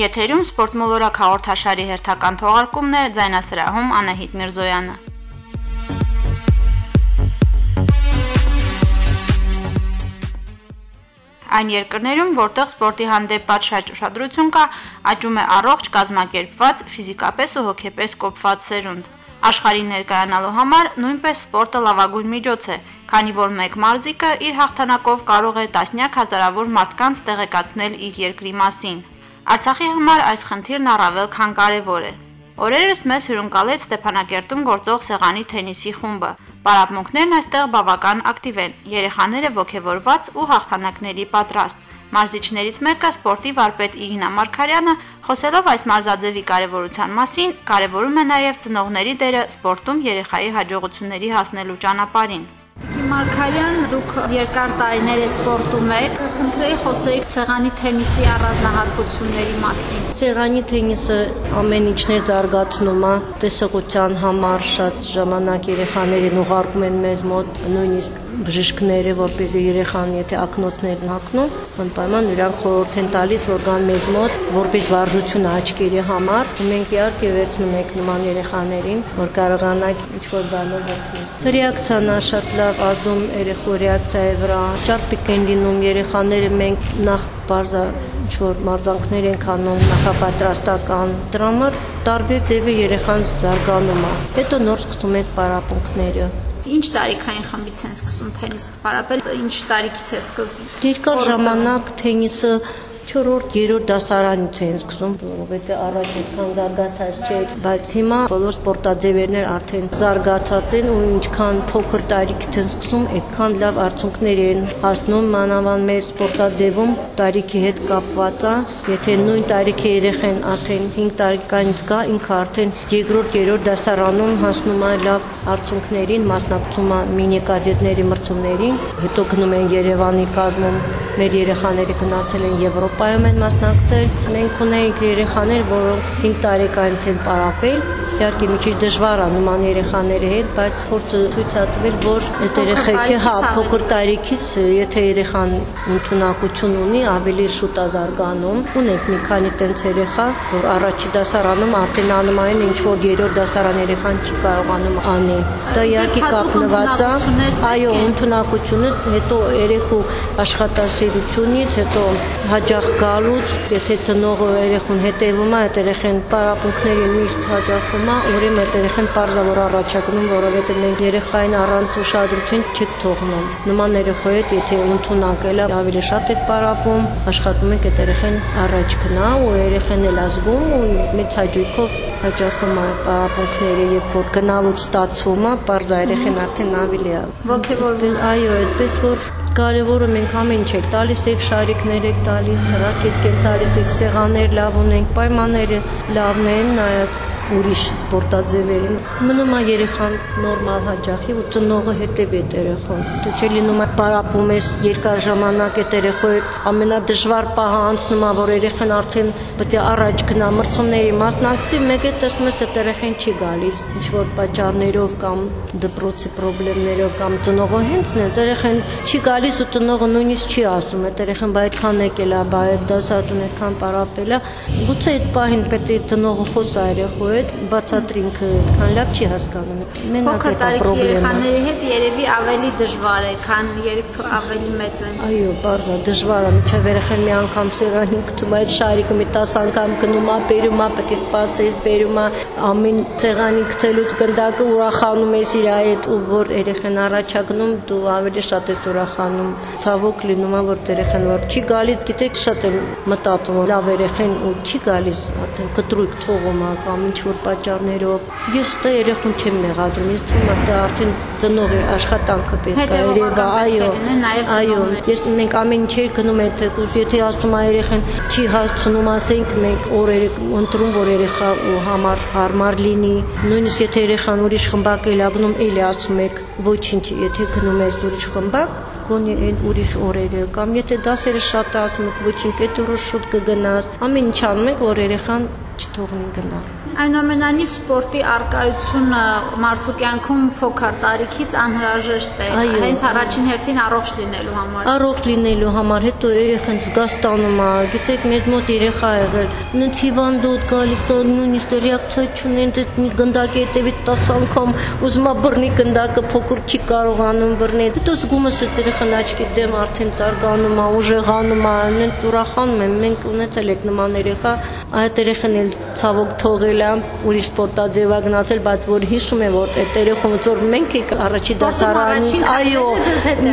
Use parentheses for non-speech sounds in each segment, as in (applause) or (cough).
Եթերում սպորտ մոլորակ հաղորդաշարի հերթական թողարկումն է ձայնասրահում Անահիտ Միրզոյանը։ Այն երկրներում, որտեղ սպորտի հանդեպ պատշաճ ուշադրություն կա, աճում է առողջ կազմակերպված, ֆիզիկապես ու հոգեպես կոփված սերունդ։ Աշխարհին ներկայանալու համար նույնպես սպորտը լավագույն միջոց է, քանի որ մեկ մարզիկը իր հաղթանակով կարող է տասնյակ հազարավոր մարդկանց տեղեկացնել իր երկրի մասին։ Արցախի համար այս խնդիրն առավել քան կարևոր է։ Օրերս մեզ հյուրընկալեց Ստեփանակերտում գործող սեղանի թենիսի խումբը։ Պարապմունքներն այստեղ բավական ակտիվ են։ Երեխաները ողջավորված ու հաղթանակների պատրաստ։ Մարզիչներից մեկը սպորտի վարպետ Իրինա Մարկարյանը խոսելով այս մարզաձևի կարևորության մասին, կարևորում է նաև ծնողների դերը սպորտում երեխայի հաջողությունների հասնելու ճանապարհին։ Մարկարյան, դուք երկար տարիներ սպորտում եք, խնդրեի խոսեիք սեղանի թենիսի առանձնահատկությունների մասին։ Սեղանի թենիսը ամեն ինչն է զարգացնում, է տեսողության համար շատ ժամանակ երեխաներին ուղարկում են մեզ մոտ, նույնիսկ բժիշկները, որպեսզի երեխան եթե ակնոցներն հագնում, անպայման նրանք խորհուրդ են տալիս, որ գան մեզ մոտ, որպես վարժություն աչքերի համար, ու մենք իհարկե վերցնում ենք նման երեխաներին, որ կարողանանք ինչ-որ բանով օգնել։ Ռեակցիան շատ լավ ազդում երեխու ռեակցիայի վրա, ճարպիկ են լինում երեխաները, մենք նախ բարձա ինչ-որ մարզանքներ ենք անում, նախապատրաստական, դրա համար տարբեր ձևի երեխան զարգանում է։ Հետո նոր սկսում ենք պարապմունքները Ինչ տարիքային խմբից են սկսում թենիս պարապել, ինչ տարիքից է սկսվում։ Երկար ժամանակ թենիսը 4-րդ, 3-րդ դասարանից են սկսում, որովհետեւ առաջ այդքան զարգացած չէր, բայց հիմա բոլոր սպորտաձևերն արդեն զարգացած են ու ինչքան փոքր տարիքից են սկսում, այդքան լավ արդյունքներ են հասնում մանավանդ մեր սպորտաձևում տարիքի հետ կապված է, եթե նույն տարիքի երեխան արդեն 5 տարեկանից կա, ինքը արդեն 2-րդ, 3-րդ դասարանում հասնում է լավ արդյունքներին, մասնակցում է մինի կադետների մրցումներին, հետո գնում են Երևանի կազմում մեր երեխաները գնացել են Եվրոպայում են մասնակցել։ Մենք ունենք երեխաներ, որոնք 5 տարեկանից են պարապել Իհարկե մի քիչ դժվար է նման երեխաների հետ, բայց փորձը ցույց է տվել, որ այդ երեխեքը հա փոքր տարիքից, եթե երեխան ընդունակություն ունի, ավելի շուտ է զարգանում։ Ունենք մի քանի տենց երեխա, որ առաջի դասարանում արդեն են ինչ որ երրորդ դասարան երեխան չի կարողանում անի։ Դա իհարկե կապնված է, այո, ընդունակությունը, հետո երեխու աշխատասիրությունից, հետո հաջող գալուց, եթե ծնողը երեխուն հետևում է, այդ երեխան պարապմունքներին միշտ հաջողվում հիմա ուրեմն երեխան որ առաջակնում, որովհետև մենք երեխային առանց ուշադրություն չեք թողնում։ Նման երեխայի հետ եթե ընդունակել է, ավելի շատ եք պարապում, աշխատում եք այդ երեխան առաջ գնա ու երեխան էլ ազգում ու մեծ հաջողով հաջողում է պարապմունքները, երբ որ գնալուց ստացվում է, parza երեխան արդեն ավելի է։ Ոգևորվում։ Այո, այդպես որ կարևորը մենք ամեն ինչ ենք տալիս, եք շարիկներ եք տալիս, հրակետք ենք տալիս, եք սեղաններ լավ ունենք, պայմանները լավն են, նայած ուրիշ սպորտաձևերին։ Մնում է երեխան նորմալ հաճախի ու ծնողը հետևի այդ երեխան։ Դու չէ լինում է պարապում ես երկար ժամանակ այդ երեխայի ամենադժվար պահը անցնում է, որ երեխան արդեն պետք է առաջ գնա մրցումների մասնակցի, մեկ է տեսնում ես այդ երեխան չի գալիս, ինչ որ պատճառներով կամ դպրոցի խնդիրներով կամ ծնողը հենց նենց երեխան չի գալիս ու ծնողը նույնիսկ չի ասում, այդ երեխան բայ այդքան եկել է, բայ այդ դասատուն այդքան պարապել է։ Գուցե այդ պահին պետք է ծնողը խոսա երեխու հետ, բացատրի ինքը այդքան լավ չի հասկանում։ Մենակ այդ խնդրեմը։ Երեխաների հետ երևի ավելի դժվար է, քան երբ ավելի մեծ են։ Այո, բարձր դժվար է, մինչև երեխան մի անգամ սեղանին գտնում այդ շարիկը մի 10 անգամ գնում է, բերում է, պետք է սպասես, բերում է, ամեն սեղանին գցելուց գնդակը ուրախանում ես իր այդ ու որ երեխան առաջա գնում, դու ավելի շատ ես ուրախանում։ Ցավոք լինում է որ երեխան որ չի գալիս, գիտեք, շատ եմ մտածում, լավ երեխան ու չի գալիս, արդեն կտրուկ թողում է կամ ինչ որ պատճառներով։ Ես դա երեխուն չեմ մեղադրում, ես թվում է դա արդեն ծնողի աշխատանքը պետք է երևա, այո, այո։ Ես մենք ամեն ինչ գնում ենք թեկուզ, եթե ասում է երեխան չի հասցնում, ասենք մենք օրերը ընտրում, որ երեխա ու համար հարմար լինի։ Նույնիսկ եթե երեխան ուրիշ խմբակ էլ ագնում, էլի ասում եք, ոչինչ, եթե գնում ես ուրիշ խմբակ, գոնե այն ուրիշ օրերը կամ եթե դասերը շատ ասում ոչինչ այդ օրը շուտ կգնաս ամեն ինչ անում եք որ երեխան չթողնի գնալ Այնուամենայնիվ սպորտի արկայությունը մարդու կյանքում փոքր տարիքից անհրաժեշտ է, հենց առաջին հերթին առողջ լինելու համար։ Առողջ լինելու համար հետո երեխան զգաստանում է, գիտեք, մեզ մոտ երեխա եղել, նույնիսկ հիվանդոտ գալիս է, նույնիսկ ռեակցիա չունեն, դե մի գնդակի հետևից 10 անգամ ուզում է բռնի գնդակը, փոքր չի կարողանում բռնել։ Հետո զգում ես այդ երեխան աչքի դեմ արդեն զարգանում է, ուժեղանում է, նենց ուրախանում եմ, մենք ունեցել ենք նման երեխա, այդ երեխան էլ ցավոք թողել է ուրիշ սպորտաձևա գնացել, բայց որ հիշում եմ, որ այդ երեխան որ մենք եք առաջի դասարանից, այո,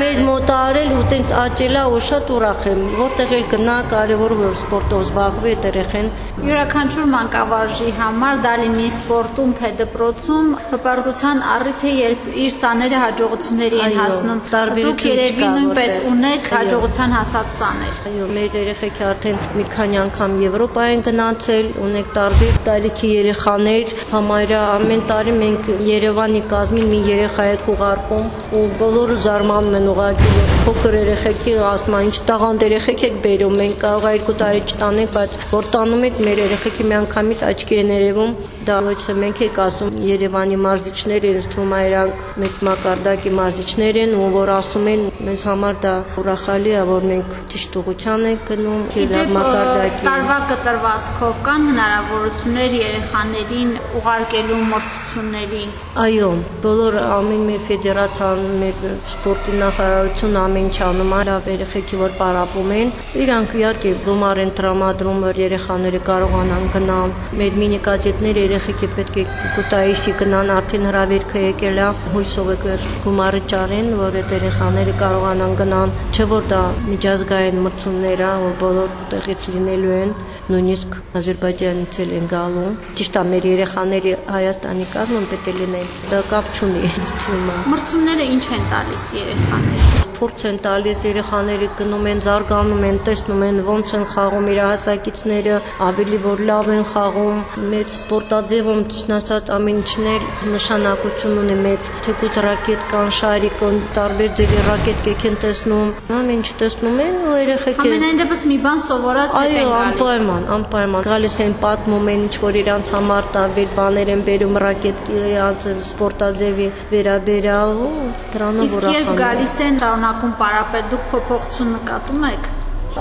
մեզ մոտ արել ու տենց աճելա ու շատ ուրախ եմ, որտեղ էլ գնա կարևոր որ սպորտով զբաղվի այդ երեխան։ Յուրաքանչյուր մանկավարժի համար դա լինի սպորտում թե դպրոցում հպարտության առիթ է, երբ իր սաները հաջողությունների են հասնում։ Դուք երևի նույնպես ունեք հաջողության հասած սաներ։ Այո, մեր երեխեքը արդեն մի քանի անգամ Եվրոպա են գնացել, ունենք տարբեր տարիքի երեխաներ, համարյա ամեն տարի մենք Երևանի կազմին մի երեխա եք ուղարկում ու բոլորը զարմանում են ուղղակի փոքր երեխեքի ասում են ինչ տաղանդ երեխեք եք բերում մենք կարող է երկու տարի չտանենք բայց որ տանում եք մեր երեխեքի միանգամից աչքի են երևում դա ոչ թե մենք եք ասում Երևանի մարզիչներ են թվում է իրանք մեծ մակարդակի մարզիչներ են ու որ ասում են մեզ համար դա ուրախալի է որ մենք ճիշտ ուղղության ենք գնում մակարդակի տարվա կտրվածքով կան հնարավորություններ երեխաներին ուղարկելու մրցություններին այո բոլոր ամեն մի ֆեդերացիան մեր սպորտի նախարարություն ամեն ինչ անում է լավ երեխեքի որ պարապում են իրանք իհարկե գումար են տրամադրում որ երեխաները կարողանան գնալ մեր մինի կադետները երեխեքի պետք է կուտայիսի գնան, արդեն հրավերքը եկել է, հույսով եք գումարը ճարեն, որ այդ երեխաները կարողանան գնան, չէ որ դա միջազգային մրցումներ է, որ բոլոր տեղից լինելու են, նույնիսկ Ադրբեջանից էլ են գալու։ Ճիշտ է, մեր երեխաների Հայաստանի կազմում պետք է լինեն։ Դա կապ չունի թվում է։ Մրցումները ինչ են տալիս երեխաներին փորձ են տալիս երեխաները գնում են, զարգանում են, տեսնում են ոնց են խաղում իր հասակիցները, ավելի որ լավ են խաղում։ Մեր սպորտաձևում ճիշտ ամեն ինչն էլ նշանակություն ունի մեծ։ Թեկուզ ռակետ կան, շարիկ կան, տարբեր ձևի ռակետկեք են տեսնում, ամեն ինչ տեսնում են ու երեխեքը Ամենայն դեպս մի բան սովորած են գալիս։ Այո, անպայման, անպայման։ Գալիս են պատմում են ինչ որ իրանց համար տարբեր բաներ են բերում ռակետի իրանց սպորտաձևի վերաբերյալ դրանով ուրախանում։ Իսկ երբ գալիս են շարունակում պարապել, դուք փոփոխություն նկատում եք։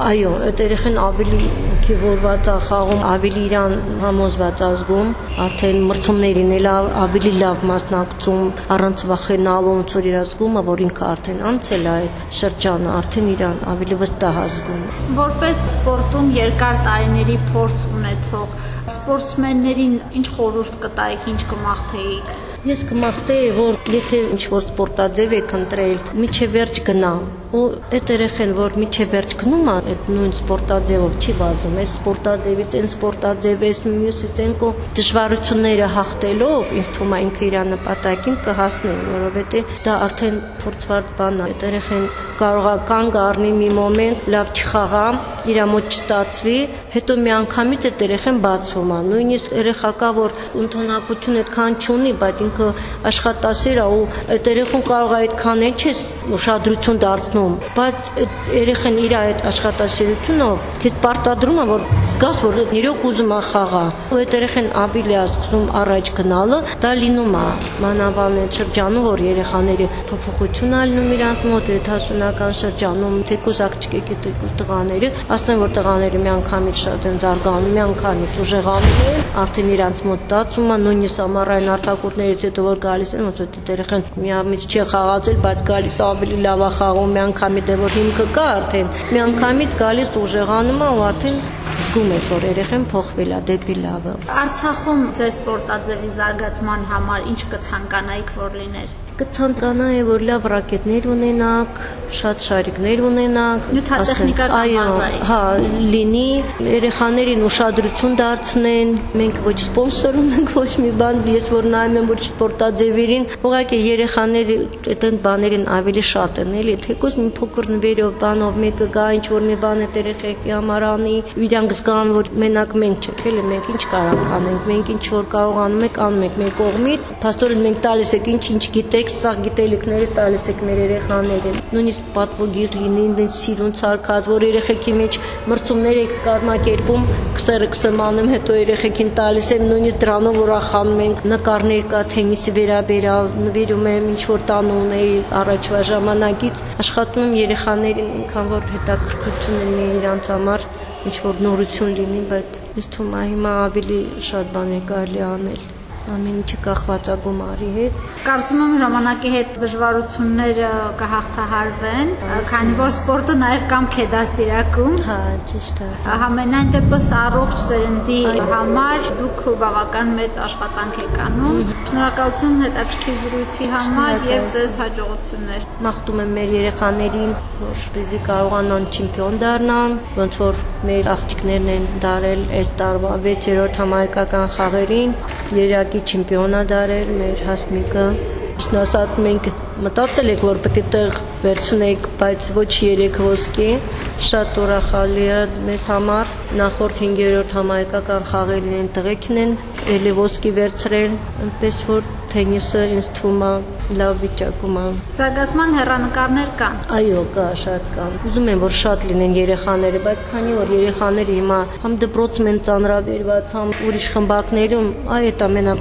Այո, այդ երեխան ավելի ոգևորված է խաղում, ավելի իրան համոզված է զգում, արդեն մրցումներին էլ ավելի լավ մասնակցում, առանց վախենալու, ոնց որ իր զգում է, որ ինքը արդեն անցել է այդ շրջանը, արդեն իրան ավելի վստահ է զգում։ Որպես սպորտում երկար տարիների փորձ ունեցող սպորտսմեններին ինչ խորհուրդ կտայիք, ինչ կմաղթեիք։ Ես կմաղթեի, որ եթե ինչ որ սպորտաձև եք ընտրել, միջև վերջ գնա, ու այդ երեխեն, որ միջև վերջ գնում է, այդ նույն սպորտաձևով չի վազում, այս սպորտաձևից այն սպորտաձև, այս մյուսից այն կո դժվարությունները հաղթելով, ինձ թվում է ինքը իր նպատակին կհասնի, որովհետեւ դա արդեն փորձված բան է։ Այդ երեխեն կարող է կանգ առնի մի մոմենտ, լավ չխաղա, իր մոտ չստացվի, հետո մի անգամից այդ երեխեն բացվում է։ Նույնիսկ երեխա կա, որ ընդունակություն այդքան չունի, բայց ինքը աշխատասեր է ու այդ երեխուն կարող է այդքան էլ չես ուշադրություն դարձնում բայց այդ երեխան իր այդ աշխատասիրությունով քեզ պարտադրում է որ զգաս որ իրոք ուզում է խաղա։ Ու այդ երեխան ավելի է սկսում առաջ գնալը, դա լինում է մանավանդ այդ շրջանում որ երեխաների փոփոխություն ա լինում իրանց մոտ 70-ական շրջանում, թեկուզ աղջիկեք, թեկուզ տղաները, ասեն որ տղաները մի անգամից շատ են զարգանում, մի անգամից ուժեղանում են, արդեն իրանց մոտ տածում է նույնիսկ ամառային արտակուրներից հետո որ գալիս են, ոնց որ երեխան միամից չի խաղացել, բայց գալիս ավելի լավ է խաղում, մի անգամի դե որ հիմքը կա արդեն, մի անգամից գալիս ուժեղանում է ու արդեն զգում ես, որ երեխան փոխվել է դեպի լավը։ Արցախում ձեր սպորտաձևի զարգացման համար ինչ կցանկանայիք, որ լիներ կցանկանայի, որ լավ ռակետներ ունենաք, շատ շարիկներ ունենաք, նյութատեխնիկական բազայի։ Հա, լինի, երեխաներին ուշադրություն դարձնեն, մենք ոչ սպոնսորում ենք ոչ մի բան, ես որ նայում եմ որ սպորտաձևերին, ուղղակի երեխաները այդ բաներին ավելի շատ են, էլի, թեկուզ մի փոքր նվերով բանով մեկը գա ինչ որ մի բան է երեխեքի համար անի, իրանք զգան որ մենակ մենք չենք, էլի, մենք ինչ կարող անենք, մենք ինչ որ կարողանում ենք անում ենք մեր կողմից, փաստորեն մենք տալիս ենք ինչ ինչ գիտենք եկեք սա գիտելիքները տալիս եք մեր երեխաներին։ Նույնիսկ պատվոգիր լինի, ինձ սիրուն ցարկած, որ երեխեքի մեջ մրցումներ եք կազմակերպում, քսերը կսմանում, հետո երեխեքին տալիս եմ նույնիսկ դրանով ուրախանում ենք։ Նկարներ կա թենիսի վերաբերյալ, նվիրում եմ ինչ որ տան ունեի առաջվա ժամանակից աշխատում եմ երեխաներին, ինքան որ հետաքրքրություն լինի իրանց համար ինչ որ նորություն լինի, բայց ինձ թվում է հիմա ավելի շատ բաներ կարելի անել ամեն ինչը կախված է գումարի հետ։ Կարծում եմ ժամանակի հետ դժվարությունները կհաղթահարվեն, քանի որ սպորտը նաև կամք է դաստիարակում։ Հա, ճիշտ է։ Համենայն դեպս առողջ սերնդի համար դուք բավական մեծ աշխատանք եք անում։ Շնորհակալություն հետաքրքիր զրույցի համար եւ ձեզ հաջողություններ։ Մաղթում եմ մեր երեխաներին, որպեսզի կարողանան չեմպիոն դառնան, ոնց որ մեր աղջիկներն են դարել այս տարվա 6-րդ համահայկական խաղերին, երակի Իրակի չեմպիոնա դարել մեր հասմիկը։ Ասած մենք մտածել ենք, որ պետք է տեղ վերցնենք, բայց ոչ 3 ոսկի։ Շատ ուրախալի է մեզ համար։ Նախորդ 5-րդ համահայկական խաղերին են տղեկն են էլի ոսկի վերցրել, այնպես որ թենիսը ինձ թվում է լավ վիճակում է։ Զարգացման հերանեկարներ կան։ Այո, կա, շատ կան։ Ուզում եմ որ շատ լինեն երեխաները, բայց քանի որ երեխաները հիմա համ դպրոցում են ծանրաբերված, համ ուրիշ խմբակներում, այդ է ամենա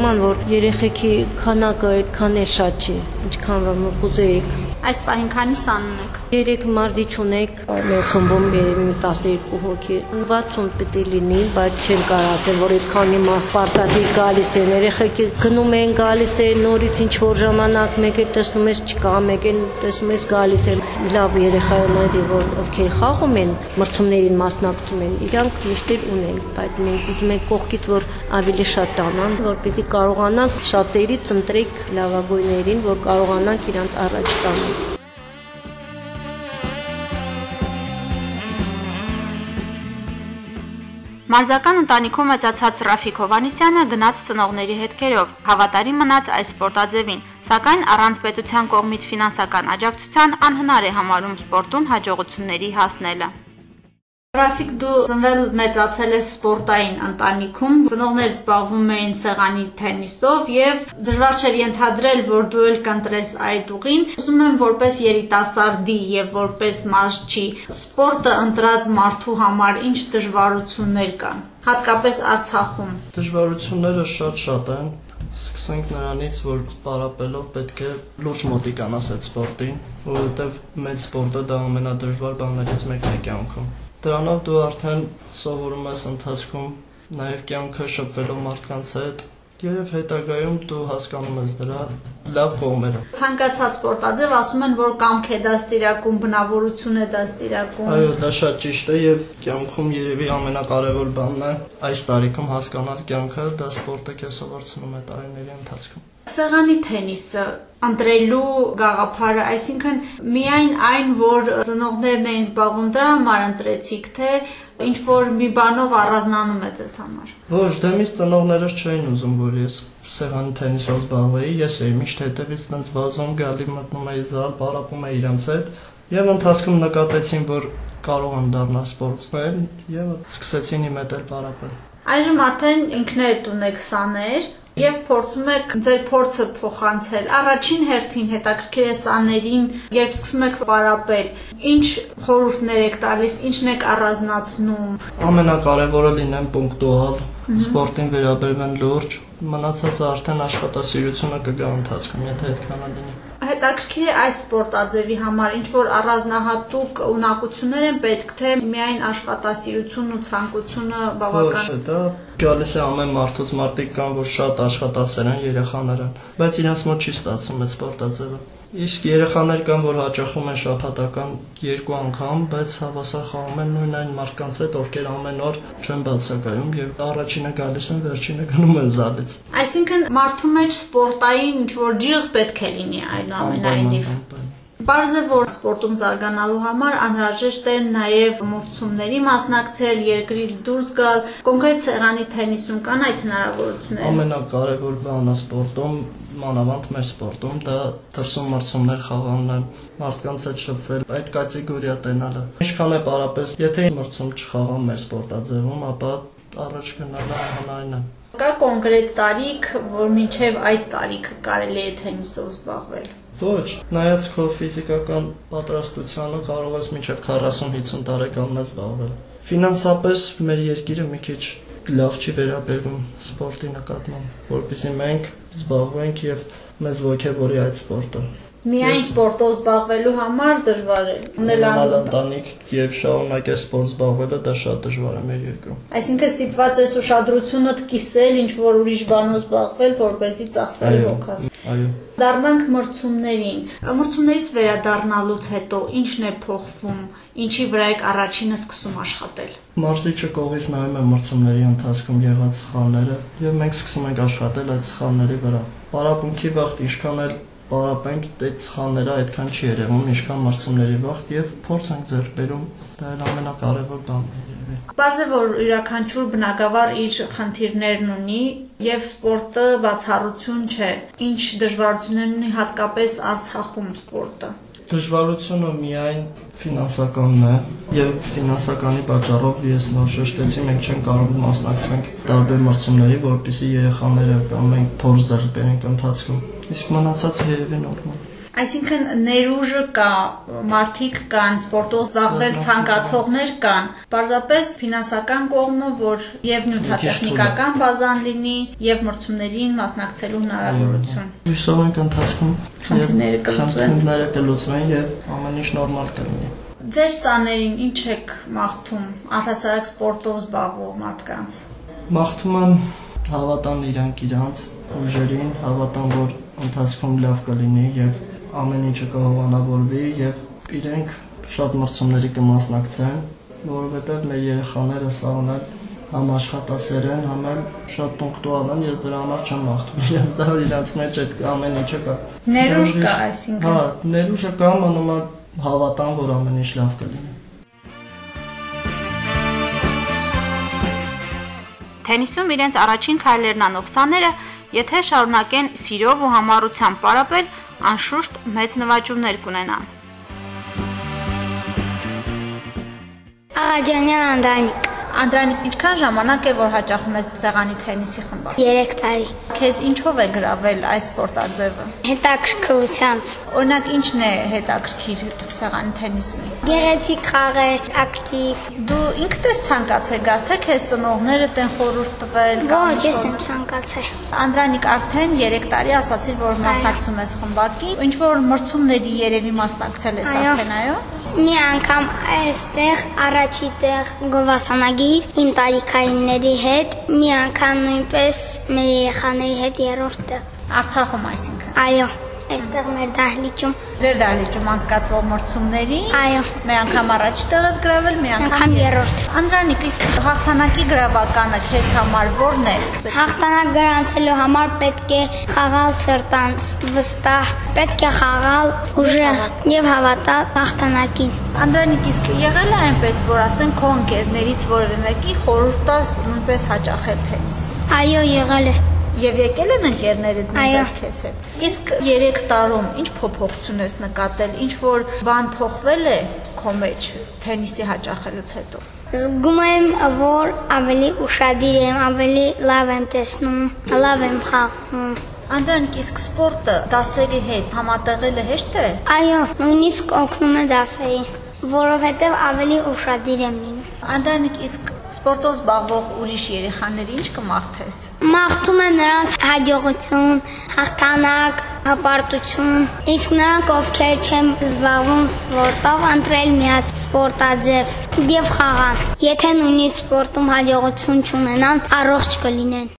խնդրեման, որ երեխեքի քանակը այդքան է շատ չի, ինչքան որ կուզեիք։ Այս պահին քանի սան ունեք։ 3 մարզիչ ունեք, մեր խմբում երևի 12 հոգի։ 60 պետք է լինի, բայց չեմ կարող ասել, որ այդքան հիմա պարտադիր գալիս են երեխեքի գնում են, գալիս են նորից ինչ որ ժամանակ մեկ է տեսնում ես չկա, մեկ է տեսնում ես գալիս են լավ երեխաներ, որ ովքեր խաղում են, մրցումներին մասնակցում են, իրանք միշտ ունեն, բայց մենք ուզում ենք կողքից որ ավելի շատ տանան, որպեսզի կարողանանք շատերից ընտրեք լավագույններին, որ կարողանանք իրանց առաջ տանել։ Մարզական ընտանիքում մեծացած Ռաֆիկ Հովանիսյանը գնաց ծնողների հետքերով, հավատարիմ մնաց այս սպորտաձևին, սակայն առանց պետության կողմից ֆինանսական աջակցության անհնար է համարում սպորտում հաջողությունների հասնելը։ Ռաֆիկ դու ծնվել մեծացել ես սպորտային ընտանիքում, ծնողներդ զբաղվում էին սեղանի թենիսով եւ դժվար չէր ենթադրել, որ դու էլ կընտրես այդ ուղին։ Ուզում եմ որպես երիտասարդի եւ որպես մարզչի սպորտը ընտրած մարդու համար ինչ դժվարություններ կան, հատկապես Արցախում։ Դժվարությունները շատ-շատ են, Սկսենք նրանից, որ պարապելով պետք է լուրջ մոտիկանաս այդ սպորտին, որովհետև մեծ սպորտը դա ամենադժվար բաներից մեկն է կյանքում։ Դրանով դու արդեն սովորում ես ընթացքում նաև կյանքը շփվելով մարդկանց հետ Երև հետագայում դու հասկանում ես դրա լավ կողմերը։ Ցանկացած սպորտաձև ասում են, որ կամք է դաստիարակում, բնավորություն է դաստիարակում։ Այո, դա շատ ճիշտ է եւ կյանքում երևի ամենակարևոր բանն է այս տարիքում հասկանալ կյանքը, դա սպորտը քեզ սովորեցնում է տարիների ընթացքում։ Սեղանի թենիսը ընտրելու գաղափարը, այսինքն միայն այն, որ ծնողներն էին զբաղվում դրա համար ընտրեցիք, թե ինչ որ մի բանով առանձնանում է ձեզ համար։ Ոչ, դե դա միս ծնողներս չէին ուզում, որ ես սեղանի տենիսով զբաղվեի, ես էի միշտ հետևից տենց վազում գալի մտնում էի զալ, պարապում էի իրանց հետ, եւ ընթացքում նկատեցին, որ կարող եմ դառնալ սպորտսмен եւ սկսեցին իմ հետ էլ պարապել։ Այժմ արդեն ինքներդ ունեք սաներ, եւ փորձում եք ձեր փորձը փոխանցել։ Առաջին հերթին հետաքրքիր է սաներին, երբ սկսում եք պարապել, ինչ խորհուրդներ եք տալիս, ինչն եք առանձնացնում։ Ամենակարևորը լինեն պունկտուալ, սպորտին վերաբերվեն լուրջ, մնացածը արդեն աշխատասիրությունը կգա ընթացքում, եթե այդքանը լինի հետաքրքիր է այս սպորտաձևի համար ինչ որ առանձնահատուկ ունակություններ են պետք թե միայն աշխատասիրությունն ու ցանկությունը բավական Ոչ, դա գալիս է ամեն մարդուց մարդիկ կան որ շատ աշխատասեր են երեխաներ են, բայց իրենց մոտ չի ստացվում այդ սպորտաձևը։ Իսկ երեխաներ կան, որ հաճախում են շաբաթական երկու անգամ, բայց հավասար խաղում են նույն այն մարդկանց հետ, ովքեր ամեն օր չեն բացակայում եւ առաջինը գալիս են, վերջինը գնում են զալից։ Այսինքն մարդու մեջ սպորտային ինչ որ ջիղ պետք է լինի այնուամենայնիվ։ Պարզ է, որ սպորտում զարգանալու համար անհրաժեշտ է նաև մրցումների մասնակցել, երկրից դուրս գալ։ Կոնկրետ սեղանի թենիսում կան այդ հնարավորությունները։ Ամենակարևոր բանը սպորտում, մանավանդ մեր սպորտում, դա դրսում մրցումներ խաղալն է, մարդկանց հետ շփվել, այդ կատեգորիա տենալը։ Ինչքան է պարապես, եթե մրցում չխաղամ մեր սպորտաձևում, ապա առաջ գնալը անհնարին է։ Կա կոնկրետ տարիք, որ մինչև այդ տարիքը կարելի է թենիսով զբաղվել։ Ոչ, նայած քո ֆիզիկական պատրաստությանը կարող ես մինչև 40-50 տարեկանն զբաղվել։ Ֆինանսապես մեր երկիրը մի քիչ լավ չի վերաբերվում սպորտի նկատմամբ, որովհետեւ մենք զբաղվենք եւ մեզ ողջևորի այդ սպորտը։ Միայն սպորտով զբաղվելու համար դժվար է։ Ունենալ ընտանիք եւ շարունակել սպորտ զբաղվելը դա շատ դժվար է մեր երկրում։ Այսինքն ստիպված ես ուշադրությունդ կիսել ինչ որ ուրիշ բանով զբաղվել, որպեսզի ծախսերը հոգաս։ Այո։ Դառնանք մրցումներին։ Մրցումներից վերադառնալուց հետո ի՞նչն է փոխվում, ինչի վրա եք առաջինը սկսում աշխատել։ Մարզիչը կողից նայում է մրցումների ընթացքում եղած սխալները եւ մենք սկսում ենք աշխատել այդ սխալների վրա։ Պարապմունքի վաղտ ինչքան էլ պարապենք այդ սխալները այդքան չի երևում, ինչքան մրցումների վաղտ եւ փորձ ենք ձեռք բերում, դա էլ ամենակարևոր բանն է երևի։ Պարզ է, որ յուրաքանչյուր բնակավար իր խնդիրներն ունի եւ սպորտը բացառություն չէ։ Ինչ դժվարություններ ունի հատկապես Արցախում սպորտը։ Դժվարությունը միայն ֆինանսականն է եւ ֆինանսականի պատճառով ես նոր շեշտեցի մենք չենք կարող մասնակցենք տարբեր մրցումների, որովհետեւ երեխաները կամ մենք փորձ ձեռք բերենք ընթացքում։ Իսկ մնացածը երևի նորմալ։ Այսինքն ներուժը կա, մարդիկ կան, սպորտով զբաղվել ցանկացողներ կան։ Պարզապես ֆինանսական կողմը, որ եւ նյութատեխնիկական բազան լինի, եւ մրցումներին մասնակցելու հնարավորություն։ ենք ընթացքում Խնդիրները կլուծվեն։ խնդիրները կլուծվեն եւ ամեն ինչ նորմալ կլինի։ Ձեր սաներին ինչ եք մաղթում առհասարակ սպորտով զբաղվող մարդկանց։ Մաղթում եմ հավատան իրանք իրանց ուժերին, հավատան, որ ընթացքում լավ կլինի եւ ամեն ինչը կհովանավորվի եւ իրենք շատ մրցումների կմասնակցեն, որովհետեւ մեր երեխաները սաղն էլ համ աշխատասեր են, համ էլ շատ պունկտուալ են, ես դրա համար չեմ մաղթում։ (laughs) Իրենց դա իրանց մեջ այդ ամեն ինչը կա։ Ներուժ կա, այսինքն։ Հա, ներուժը կա, մնում է հավատան, որ ամեն ինչ լավ կլինի։ Թենիսում իրենց առաջին քայլերն անող սաները, եթե շարունակեն սիրով ու համառությամբ պարապել, անշուշտ մեծ նվաճումներ կունենան։ Աղաջանյան Անդրանիկ Անդրանիկ, ինչքան ժամանակ է որ հաճախում ես սեղանի թենիսի խմբար։ 3 տարի Քեզ ինչով է գրավել այս սպորտաձևը։ հետաքրքրությամբ Օրինակ ինչն է հետաքրքիր սեղանի թենիսում։ գեղեցիկ խաղ է ակտիվ Դու ինքդ ես ցանկացել գաս, թե քեզ ծնողներդ են խորհուրդ տվել ոչ ես եմ ցանկացել Անդրանիկ արդեն 3 տարի ասացիր, որ մասնակցում ես խմբակի։ Ինչ որ մրցումների երևի մասնակցել ես արդեն, այո։ մի անգամ այստեղ առաջի տեղ գովասանագիր իմ տարիքայինների հետ մի անգամ նույնպես մեր երեխաների հետ երրորդ տեղ Արցախում այսինքն։ այո այստեղ մեր դահլիճում Ձեր դահլիճում անցկացվող մրցումների այո մի անգամ առաջ տեղս գրավել, մի անգամ երրորդ Անդրանիկ, իսկ հաղթանակի գրավականը քեզ համար ո՞րն է։ Հաղթանակ գրանցելու համար պետք է խաղալ սրտանց վստահ, պետք է խաղալ ուժեղ եւ հավատալ հաղթանակին։ Անդրանիկ, իսկ եղել է այնպես, որ ասեն քո ընկերներից որևէ մեկի խորհուրդ տաս նույնպես հաճախել թենիսի։ Այո, եղել է։ Եվ եկել են ընկերներդ նույնպես քեզ հետ։ Իսկ 3 տարում ինչ փոփոխություն ես նկատել, ինչ որ բան փոխվել է քո մեջ թենիսի հաճախելուց հետո։ Զգում եմ, որ ավելի ուշադիր եմ, ավելի լավ եմ տեսնում, լավ եմ խաղում։ Անդրանիկ, իսկ սպորտը դասերի հետ համատեղելը հեշտ է։ Այո, նույնիսկ օգնում է դասերին, որովհետև ավելի ուշադիր եմ լինում։ Անդրանիկ, իսկ սպորտով զբաղվող ուրիշ երեխաների ինչ կմաղթես։ Մաղթում եմ նրանց հաջողություն, հաղթանակ, հպարտություն։ Իսկ նրանք, ովքեր չեն զբաղվում սպորտով, ընտրել մի հատ սպորտաձև եւ խաղան։ Եթե նույնիսկ սպորտում հաջողություն չունենան, առողջ կլինեն։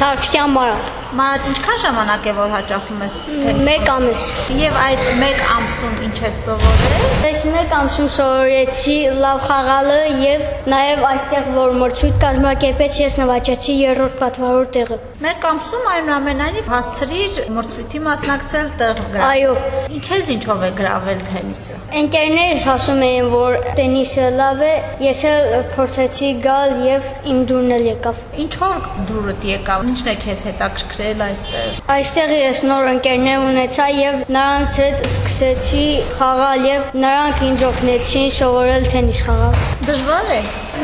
Սարգսյան Մարատ, Մարատ, ինչքան ժամանակ է որ հաճախում ես թենիս։ 1 ամիս։ Եվ այդ 1 ամսում ինչ ես սովորել։ Այս մեկ ամսում սովորեցի լավ խաղալը եւ նաեւ այստեղ որ մրցույթ կազմակերպեց ես նվաճեցի երրորդ պատվավոր տեղը։ 1 ամսում այնուամենայնիվ հասցրիր մրցույթի մասնակցել տեղ գրավել։ Այո, Ինքեզ ինչով է գրավել թենիսը։ Ընկերներս ասում էին, որ տենիսը լավ է, ես էլ փորձեցի գալ եւ իմ դուրն էլ եկավ։ Ինչով դուրդ եկավ։ Ինչն է քեզ հետաքրքրել հաշտվել այստեղ։ Այստեղ ես նոր ընկերներ ունեցա եւ նրանց հետ սկսեցի խաղալ եւ նրանք ինձ օգնեցին սովորել թենիս խաղալ։ Դժվար է։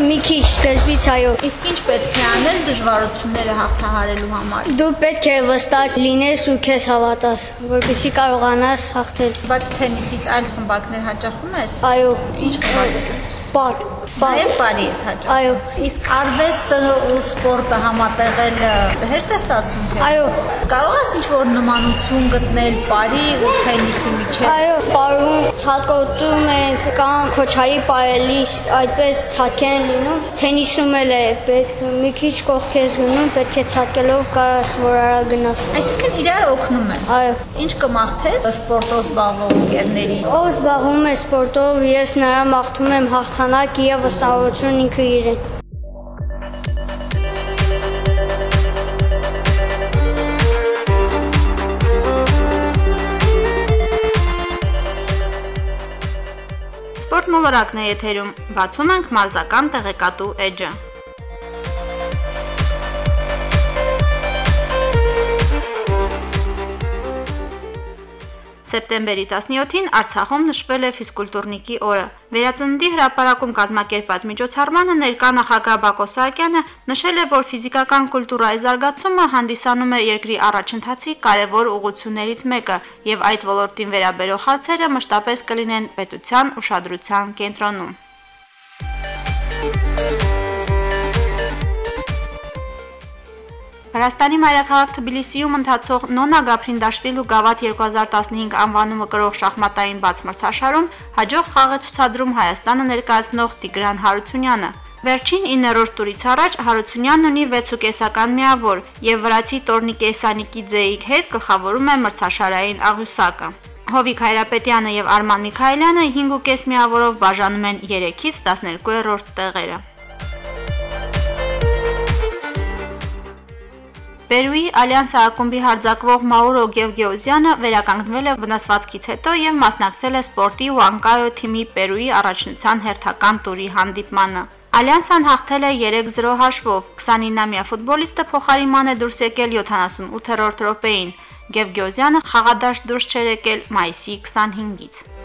Մի քիչ սկզբից այո։ Իսկ ինչ պետք է անել դժվարությունները հաղթահարելու համար։ Դու պետք է վստահ լինես ու քեզ հավատաս, որպեսզի կարողանաս հաղթել։ Բայց թենիսից այլ խմբակներ հաճախում ես։ Այո, Ինչ խմբակ բար։ Նաև բարի ես հաճախում։ Այո, Իսկ արվեստը ու սպորտը համատեղելը հեշտ է ստացվում քեզ։ այո, Կարող ես ինչ-որ նմանություն գտնել բարի ու թենիսի միջև։ այո, բարում ցածկոտում ենք կամ քոչարի բարելիս այդպես ցածկ են լինում։ Թենիսում էլ է պետք մի քիչ կողքես գնում, պետք է ցածկելով կարաս որ արագ գնաս։ Այսինքն իրար օգնում են։ Այո, Ինչ կմաղթես սպորտով զբաղվող ընկերներին։ ով զբաղվում է սպորտով, ես նրա մաղթում եմ հաղթանակ եւ վստահություն ինքը իրեն։ Սպորտ մոլորակն է եթերում։ Բացում ենք մարզական տեղեկատու էջը։ Սեպտեմբերի 17-ին Արցախում նշվել է ֆիզկուլտուրնիկի օրը։ Վերածննդի հրապարակում կազմակերպված միջոցառմանը ներկա նախագահ Բակո Սահակյանը նշել է, որ ֆիզիկական կուլտուրայի զարգացումը հանդիսանում է երկրի առաջընթացի կարևոր ուղղություններից մեկը, եւ այդ ոլորտին վերաբերող հարցերը մշտապես կլինեն պետության ուշադրության կենտրոնում։ Վրաստանի մայրաքաղաք Թբիլիսիում ընթացող Նոնա Գաբրինդաշվիլու Գավաթ 2015 անվանումը կրող շախմատային բաց մրցաշարում հաջող խաղ է ցուցադրում Հայաստանը ներկայացնող Տիգրան Հարությունյանը։ Վերջին 9-րդ տուրից առաջ Հարությունյանն ունի 6.5-ական միավոր եւ վրացի Տորնիկե Սանիկիձեի հետ գլխավորում է մրցաշարային աղյուսակը։ Հովիկ Հայրապետյանը եւ Արման Միքայելյանը 5.5 միավորով բաժանում են 3-ից 12-րդ տեղերը։ Պերուի Ալյանսա ակումբի հարձակվող Մաուրո Գևգեոզյանը վերականգնվել է վնասվածքից հետո եւ մասնակցել է սպորտի ու անկայո թիմի Պերուի առաջնության հերթական տուրի հանդիպմանը։ Ալյանսան հաղթել է 3-0 հաշվով։ 29-ամյա ֆուտբոլիստը փոխարինման է դուրս եկել 78-րդ րոպեին։ Գևգեոզյանը խաղադաշտ դուրս չեր եկել մայիսի 25-ից։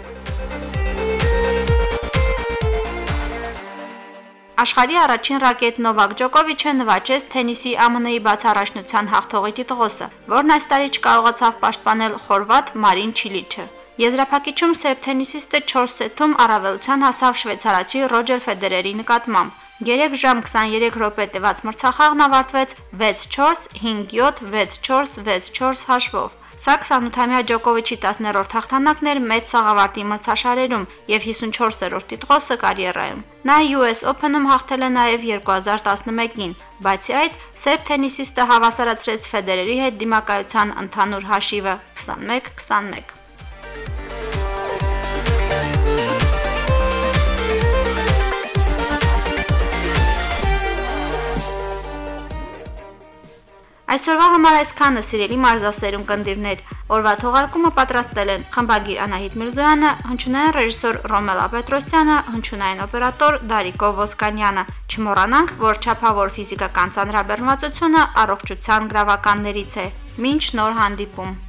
Աշխարհի առաջին ռակետ Նովակ Ջոկովիչը նվաճեց թենիսի ԱՄՆ-ի բացառաշնության հաղթողի տիտղոսը, որն այս տարի չկարողացավ պաշտպանել խորվատ Մարին Չիլիչը։ Եզրափակիչում սերբ թենիսիստը 4 սեթում առավելության հասավ շվեյցարացի Ռոջեր Ֆեդերերի նկատմամբ։ 3 ժամ 23 րոպե տևած մրցախաղն ավարտվեց 6-4, 5-7, 6-4, 6-4 հաշվով։ Սա 28-ամյա Ջոկովիչի 10-րդ հաղթանակն էր մեծ սաղավարտի մրցաշարերում եւ 54-րդ տիտղոսը կարիերայում։ Նա US Open-ում հաղթել է նաեւ 2011-ին, բացի այդ, սերբ թենիսիստը հավասարացրեց Ֆեդերերի հետ դիմակայության ընդհանուր հաշիվը 21-21։ Այսօրվա համար այսքանը սիրելի մարզասերուն կնդիրներ։ Օրվա թողարկումը պատրաստել են խմբագիր Անահիտ Միրզոյանը, հնչյունային ռեժիսոր Ռոմելա Պետրոսյանը, հնչյունային օպերատոր Դարիկո Ոսկանյանը։ Չմոռանանք, որ ճափավոր ֆիզիկական ծանրաբեռնվածությունը առողջության գրավականներից է։ Մինչ նոր հանդիպում։